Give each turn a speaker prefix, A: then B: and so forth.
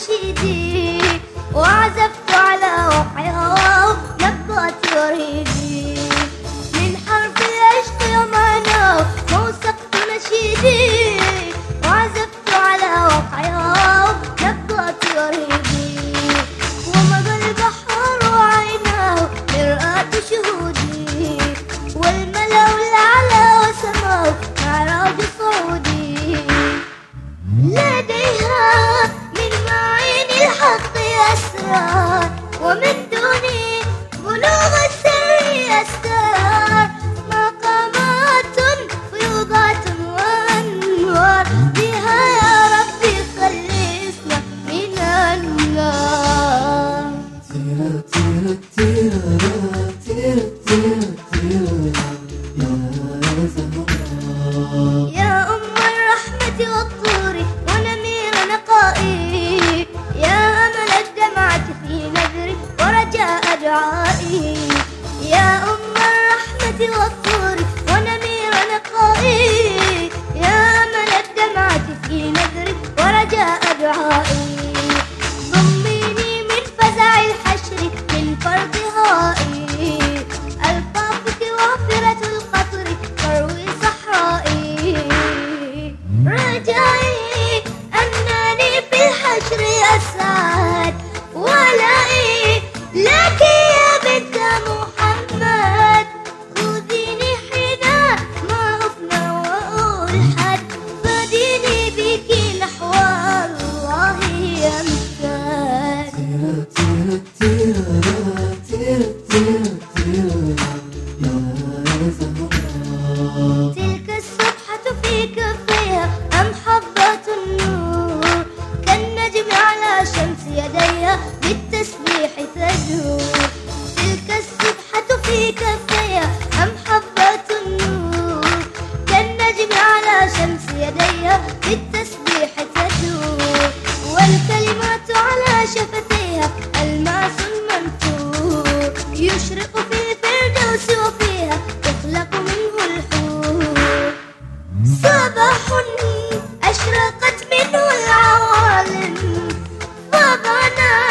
A: نشيدي وعزفت أسرار ومن دوني بلوغ السر أستار مقامات فيوضات وأنوار. بها يا ربي خلصنا من النار. يا ورجاء دعائي. يا أم الرحمة والطور بالتسبيح تدور تلك الصبحة في كفيها أم حبات النور؟ كالنجم على شمس يديها بالتسبيح تدور والكلمات على شفتيها ألماس منثور. يشرق في الفردوس وفيها تخلق منه الحور. صباح أشرقت منه العوالم فبنت